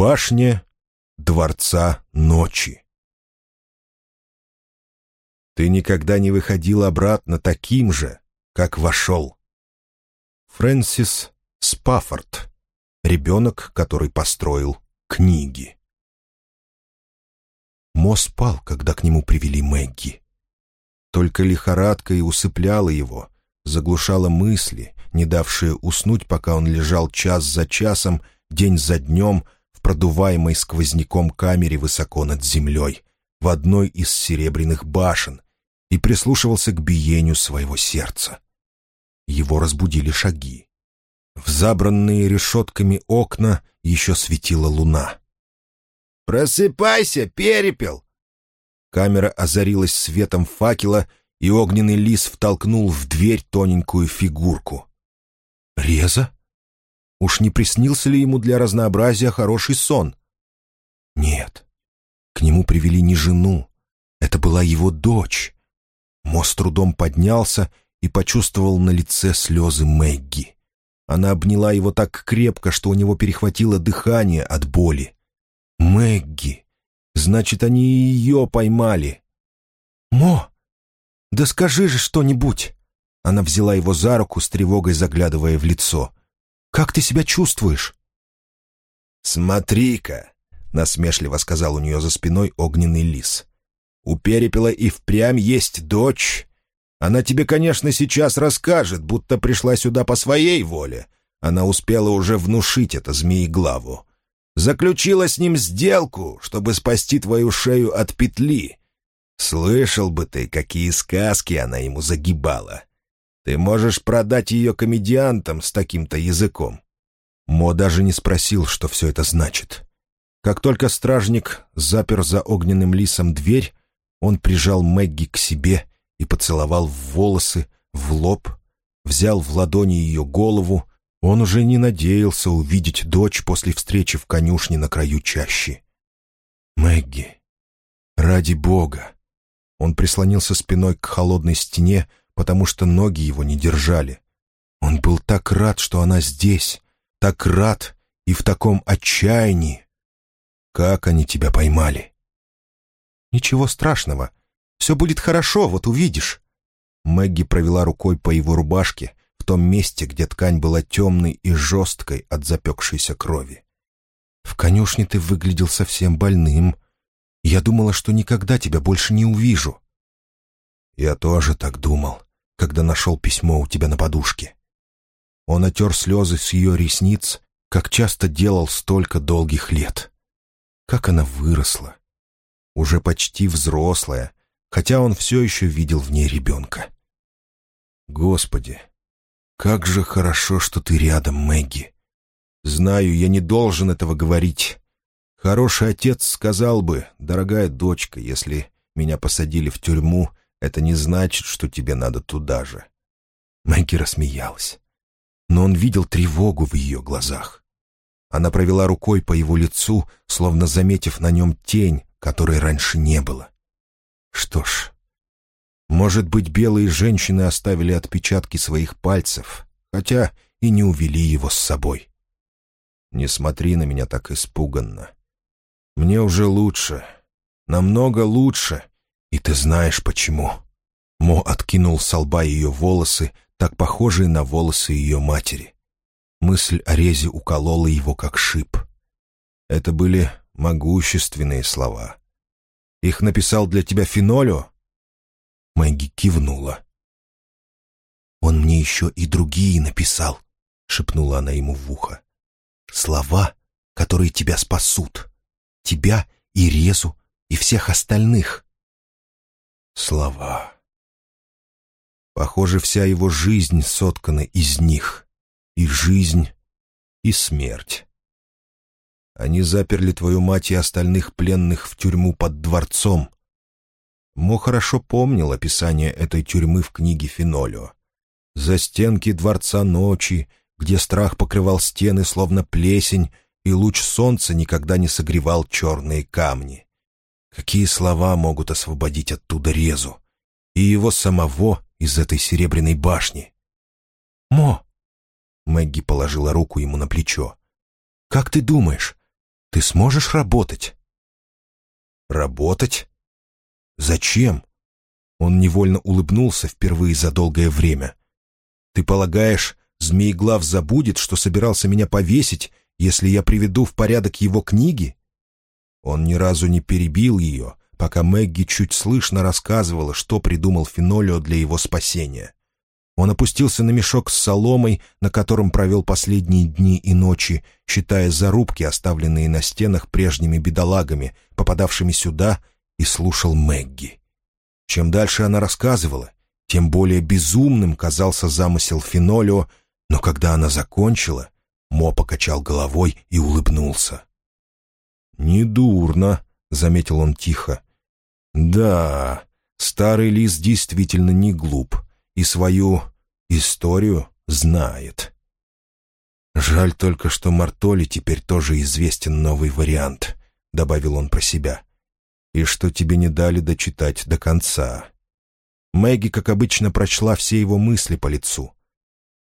башне Дворца Ночи. Ты никогда не выходил обратно таким же, как вошел. Фрэнсис Спаффорд. Ребенок, который построил книги. Мо спал, когда к нему привели Мэгги. Только лихорадка и усыпляла его, заглушала мысли, не давшие уснуть, пока он лежал час за часом, день за днем, в продуваемой сквозняком камере высоко над землей, в одной из серебряных башен, и прислушивался к биению своего сердца. Его разбудили шаги. В забранные решетками окна еще светила луна. «Просыпайся, перепел!» Камера озарилась светом факела, и огненный лис втолкнул в дверь тоненькую фигурку. «Реза? Уж не приснился ли ему для разнообразия хороший сон?» «Нет, к нему привели не жену, это была его дочь». Мост трудом поднялся и почувствовал на лице слезы Мэгги. Она обняла его так крепко, что у него перехватило дыхание от боли. «Мэгги! Значит, они и ее поймали!» «Мо! Да скажи же что-нибудь!» Она взяла его за руку, с тревогой заглядывая в лицо. «Как ты себя чувствуешь?» «Смотри-ка!» — насмешливо сказал у нее за спиной огненный лис. «У перепела и впрямь есть дочь. Она тебе, конечно, сейчас расскажет, будто пришла сюда по своей воле. Она успела уже внушить это змееглаву. Заключила с ним сделку, чтобы спасти твою шею от петли. Слышал бы ты, какие сказки она ему загибала. Ты можешь продать ее комедиантам с таким-то языком». Мо даже не спросил, что все это значит. Как только стражник запер за огненным лисом дверь, он прижал Мэгги к себе и поцеловал в волосы, в лоб, взял в ладони ее голову. Он уже не надеялся увидеть дочь после встречи в конюшне на краю чащи. «Мэгги, ради бога!» Он прислонился спиной к холодной стене, потому что ноги его не держали. Он был так рад, что она здесь, так рад и в таком отчаянии. Как они тебя поймали? «Ничего страшного. Все будет хорошо, вот увидишь». Мэгги провела рукой по его рубашке, в том месте, где ткань была темной и жесткой от запекшейся крови. «В конюшне ты выглядел совсем больным. Я думала, что никогда тебя больше не увижу». «Я тоже так думал, когда нашел письмо у тебя на подушке». Он отер слезы с ее ресниц, как часто делал столько долгих лет. Как она выросла, уже почти взрослая, хотя он все еще видел в ней ребенка. «Господи, как же хорошо, что ты рядом, Мэгги. Знаю, я не должен этого говорить. Хороший отец сказал бы, дорогая дочка, если меня посадили в тюрьму, это не значит, что тебе надо туда же». Мэгги рассмеялась. Но он видел тревогу в ее глазах. Она провела рукой по его лицу, словно заметив на нем тень, которой раньше не было. Что ж, может быть, белые женщины оставили отпечатки своих пальцев, хотя и не увели его с собой. Не смотри на меня так испуганно. Мне уже лучше, намного лучше, и ты знаешь почему. Мо откинул с лба ее волосы, так похожие на волосы ее матери. Мысль о резе уколола его, как шип. Это были могущественные слова. Их написал для тебя Финолю?» Мэгги кивнула. «Он мне еще и другие написал», — шепнула она ему в ухо. «Слова, которые тебя спасут. Тебя и Резу, и всех остальных». Слова. Похоже, вся его жизнь соткана из них. И жизнь, и смерть. Они заперли твою мать и остальных пленных в тюрьму под дворцом. Мо хорошо помнил описание этой тюрьмы в книге Фенолио. За стенки дворца ночи, где страх покрывал стены, словно плесень, и луч солнца никогда не согревал черные камни. Какие слова могут освободить оттуда Резу? И его самого из этой серебряной башни? «Мо!» Мэгги положила руку ему на плечо. «Как ты думаешь, Ты сможешь работать?» «Работать? Зачем?» Он невольно улыбнулся впервые за долгое время. «Ты полагаешь, Змееглав забудет, что собирался меня повесить, если я приведу в порядок его книги?» Он ни разу не перебил ее, пока Мэгги чуть слышно рассказывала, что придумал Фенолио для его спасения. Он опустился на мешок с соломой, на котором провел последние дни и ночи, считая зарубки, оставленные на стенах прежними бедолагами, попадавшими сюда, и слушал Мэгги. Чем дальше она рассказывала, тем более безумным казался замысел Фенолио, но когда она закончила, Мо покачал головой и улыбнулся. «Недурно», — заметил он тихо. Да, старый лис действительно не глуп и свою историю знает. «Жаль только, что Мартоли теперь тоже известен новый вариант», — добавил он про себя. «И что тебе не дали дочитать до конца». Мэгги, как обычно, прочла все его мысли по лицу.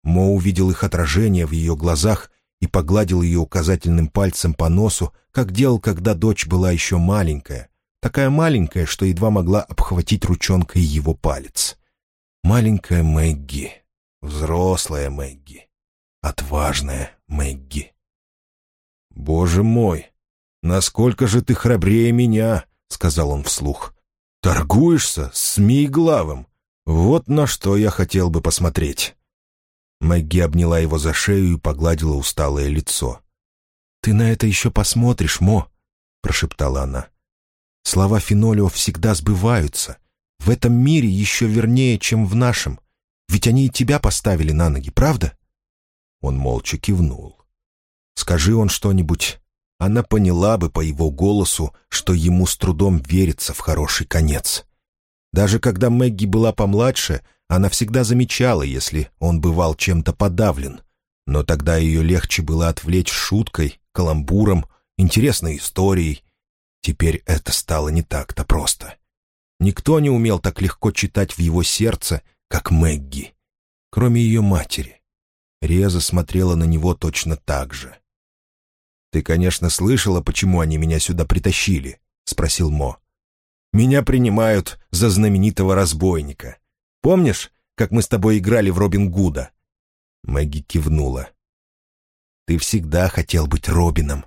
Мо увидел их отражение в ее глазах и погладил ее указательным пальцем по носу, как делал, когда дочь была еще маленькая, такая маленькая, что едва могла обхватить ручонкой его палец. Маленькая Мэгги, взрослая Мэгги, отважная Мэгги. «Боже мой, насколько же ты храбрее меня!» — сказал он вслух. «Торгуешься с Миеглавым? Вот на что я хотел бы посмотреть». Мэгги обняла его за шею и погладила усталое лицо. «Ты на это еще посмотришь, Мо», — прошептала она. Слова Фенолио всегда сбываются. В этом мире еще вернее, чем в нашем. Ведь они и тебя поставили на ноги, правда?» Он молча кивнул. «Скажи он что-нибудь, она поняла бы по его голосу, что ему с трудом верится в хороший конец. Даже когда Мэгги была помладше, она всегда замечала, если он бывал чем-то подавлен. Но тогда ее легче было отвлечь шуткой, каламбуром, интересной историей, Теперь это стало не так-то просто. Никто не умел так легко читать в его сердце, как Мэгги, кроме ее матери. Реза смотрела на него точно так же. «Ты, конечно, слышала, почему они меня сюда притащили?» — спросил Мо. «Меня принимают за знаменитого разбойника. Помнишь, как мы с тобой играли в Робин Гуда?» Мэгги кивнула. «Ты всегда хотел быть Робином.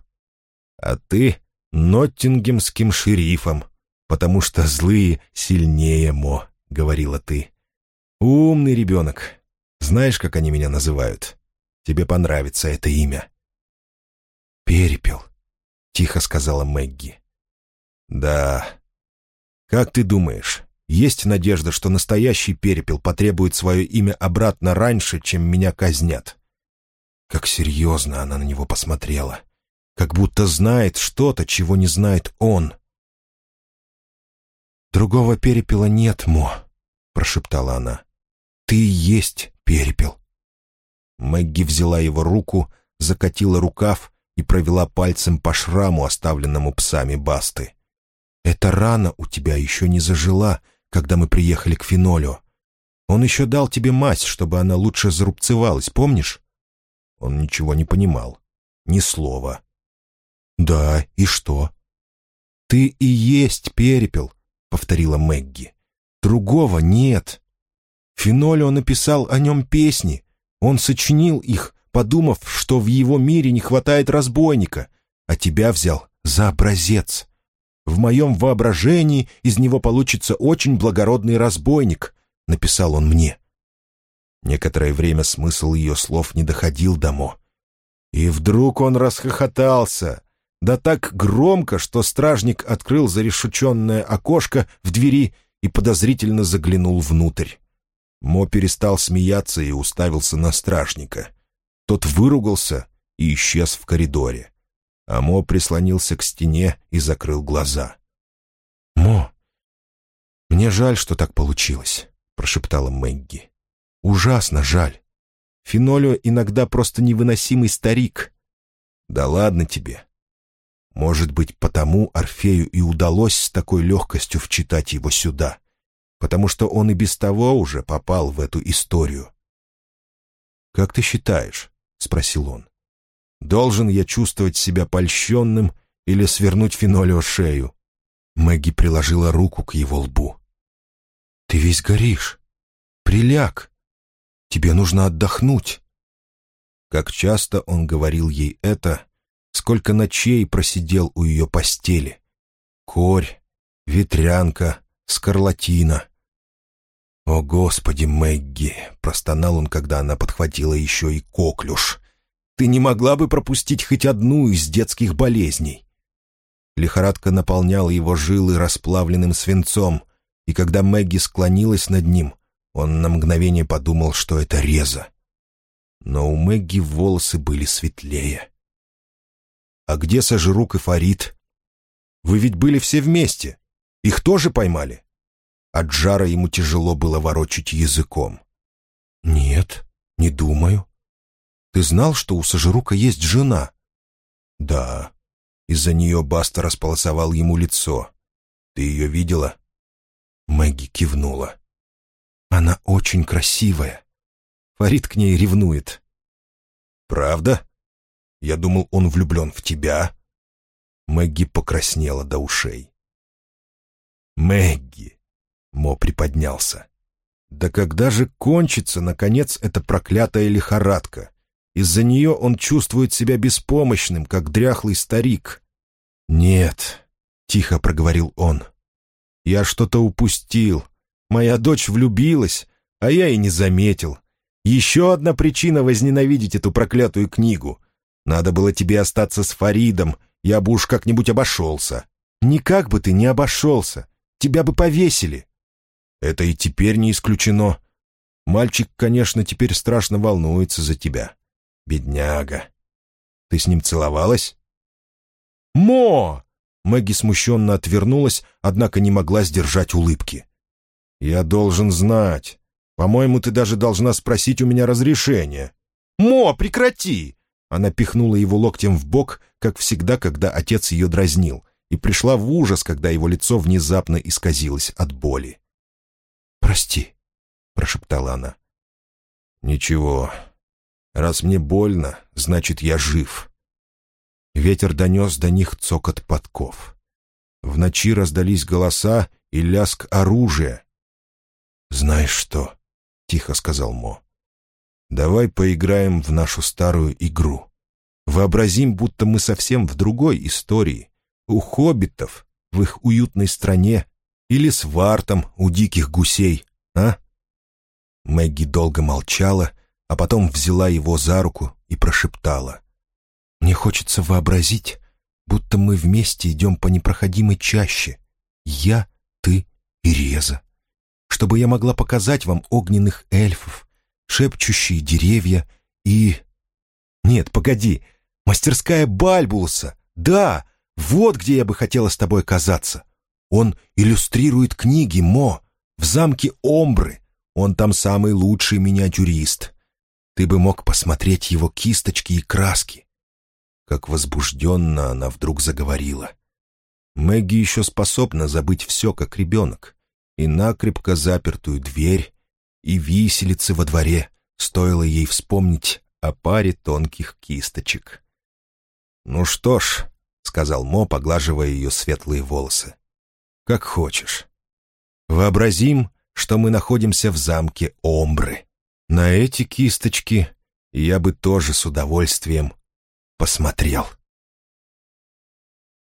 А ты Ноттингемским шерифом, потому что злые сильнее, Мо», — говорила ты. «Умный ребенок. Знаешь, как они меня называют? Тебе понравится это имя». «Перепел», — тихо сказала Мэгги. «Да. Как ты думаешь, есть надежда, что настоящий перепел потребует свое имя обратно раньше, чем меня казнят?» Как серьезно она на него посмотрела как будто знает что-то, чего не знает он. «Другого перепела нет, Мо», — прошептала она. «Ты есть перепел». Мэгги взяла его руку, закатила рукав и провела пальцем по шраму, оставленному псами Басты. «Эта рана у тебя еще не зажила, когда мы приехали к Фенолю. Он еще дал тебе мазь, чтобы она лучше зарубцевалась, помнишь?» Он ничего не понимал. Ни слова. «Да, и что?» «Ты и есть перепел», — повторила Мэгги. «Другого нет. Фенолио написал о нем песни. Он сочинил их, подумав, что в его мире не хватает разбойника, а тебя взял за образец. В моем воображении из него получится очень благородный разбойник», — написал он мне. Некоторое время смысл ее слов не доходил до Мо. И вдруг он расхохотался да так громко, что стражник открыл зарешеченное окошко в двери и подозрительно заглянул внутрь. Мо перестал смеяться и уставился на стражника. Тот выругался и исчез в коридоре. А Мо прислонился к стене и закрыл глаза. «Мо, мне жаль, что так получилось», — прошептала Мэгги. «Ужасно жаль. Фенолио иногда просто невыносимый старик». «Да ладно тебе. Может быть, потому Орфею и удалось с такой легкостью вчитать его сюда, потому что он и без того уже попал в эту историю. «Как ты считаешь?» — спросил он. «Должен я чувствовать себя польщенным или свернуть фенолио шею?» Мэгги приложила руку к его лбу. «Ты весь горишь. Приляг. Тебе нужно отдохнуть». Как часто он говорил ей это, сколько ночей просидел у ее постели. Корь, ветрянка, скарлатина. «О, Господи, Мэгги!» — простонал он, когда она подхватила еще и коклюш. «Ты не могла бы пропустить хоть одну из детских болезней?» Лихорадка наполняла его жилы расплавленным свинцом, и когда Мэгги склонилась над ним, он на мгновение подумал, что это реза. Но у Мэгги волосы были светлее. «А где Сажирук и Фарид? Вы ведь были все вместе. Их тоже поймали?» От жара ему тяжело было ворочать языком. «Нет, не думаю. Ты знал, что у Сажирука есть жена?» «Да. Из-за нее Баста располосовал ему лицо. Ты ее видела?» Мэгги кивнула. «Она очень красивая. Фарид к ней ревнует». «Правда? Я думал, он влюблен в тебя». Мэгги покраснела до ушей. «Мэгги!» — Мо приподнялся. «Да когда же кончится, наконец, эта проклятая лихорадка? Из-за нее он чувствует себя беспомощным, как дряхлый старик». «Нет», — тихо проговорил он, я что-то упустил. Моя дочь влюбилась, а я и не заметил. Еще одна причина возненавидеть эту проклятую книгу. Надо было тебе остаться с Фаридом, я бы уж как-нибудь обошелся. Никак бы ты не обошелся. Тебя бы повесили. Это и теперь не исключено. Мальчик, конечно, теперь страшно волнуется за тебя. Бедняга. Ты с ним целовалась? «Мо!» Мэгги смущенно отвернулась, однако не могла сдержать улыбки. «Я должен знать. По-моему, ты даже должна спросить у меня разрешения». «Мо, прекрати!» Она пихнула его локтем в бок, как всегда, когда отец ее дразнил, и пришла в ужас, когда его лицо внезапно исказилось от боли. «Прости», — прошептала она. «Ничего. Раз мне больно, значит, я жив. Ветер донес до них цокот подков. В ночи раздались голоса и ляск оружия. «Знаешь что?» — тихо сказал Мо. «Давай поиграем в нашу старую игру. Вообразим, будто мы совсем в другой истории. У хоббитов, в их уютной стране, или с Вартом у диких гусей, а?» Мэгги долго молчала, а потом взяла его за руку и прошептала. Мне хочется вообразить, будто мы вместе идем по непроходимой чаще. Я, ты и Реза. Чтобы я могла показать вам огненных эльфов, шепчущие деревья и... Нет, погоди, мастерская Бальбулуса. Да, вот где я бы хотела с тобой оказаться. Он иллюстрирует книги Мо в замке Омбры. Он там самый лучший миниатюрист. Ты бы мог посмотреть его кисточки и краски как возбужденно она вдруг заговорила. Мэгги еще способна забыть все, как ребенок, и накрепко запертую дверь, и виселицы во дворе, стоило ей вспомнить о паре тонких кисточек. «Ну что ж», — сказал Мо, поглаживая ее светлые волосы, — «как хочешь. Вообразим, что мы находимся в замке Омбры. На эти кисточки я бы тоже с удовольствием посмотрел.